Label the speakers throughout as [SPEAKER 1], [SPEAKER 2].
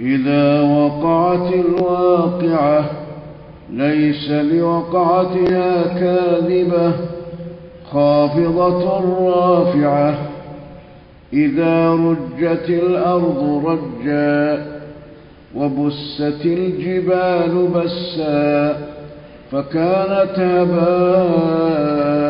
[SPEAKER 1] إذا وقعت الواقعة ليس لوقعتها كاذبة خافضة رافعة. إذا رجت الأرض رجا وبست الجبال بسا فكانت هباء.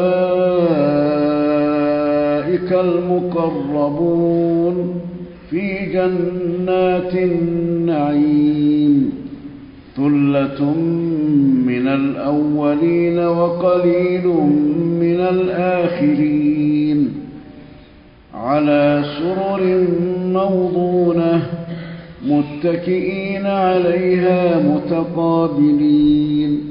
[SPEAKER 1] المقربون في جنات النعيم ثلة من الأولين وقليل من الآخرين على سرر موضونة متكئين عليها متقابلين